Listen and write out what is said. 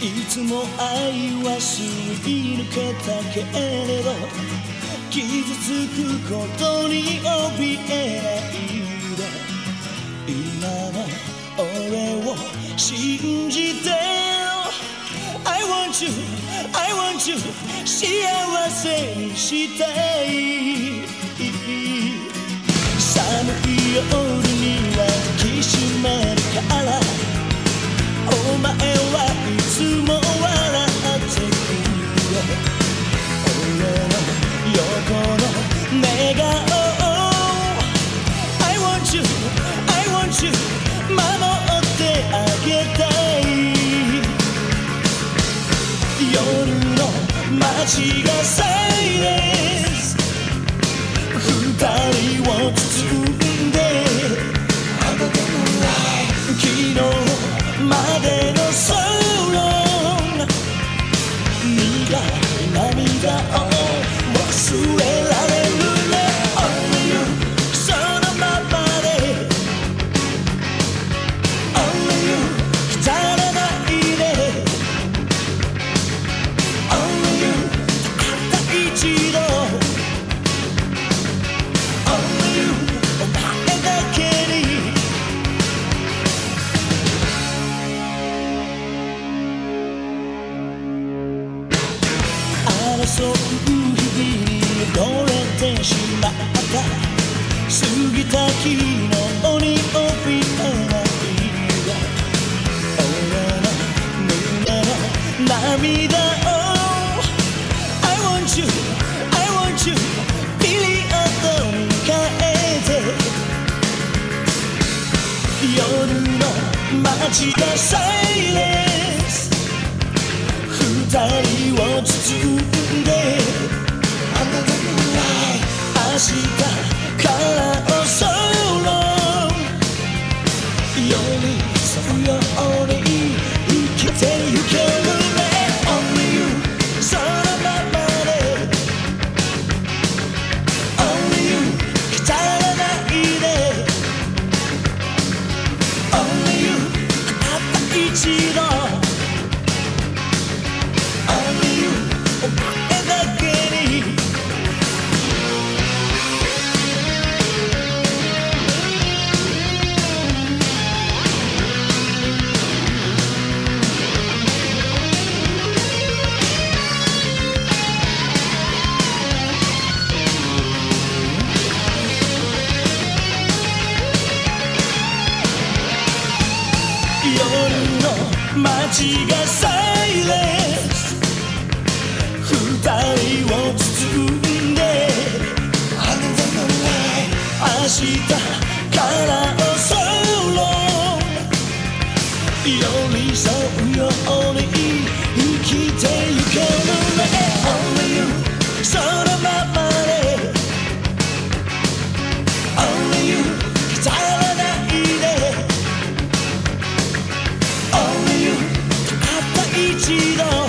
いつも愛はすり抜けたけれど傷つくことに怯えないで。今の俺を信じて I want you, I want you 幸せにしたい。寒い夜夜の街がサイレンス二人を包んで昨日までのソロン苦い涙を忘れられ争う日々に溺れてしまった過ぎた昨日に怯えないで俺の胸の涙を I want you, I want you ピリオドに変えて。夜の街がサイレン。二人を包んで明日からおそろ寄り添うように生きてゆけるね Only you そのままで Only you 浸らないで Only you. たった一街がサイレン。ス二人を包んで明日からおそろ。寄り添うよ。olvido.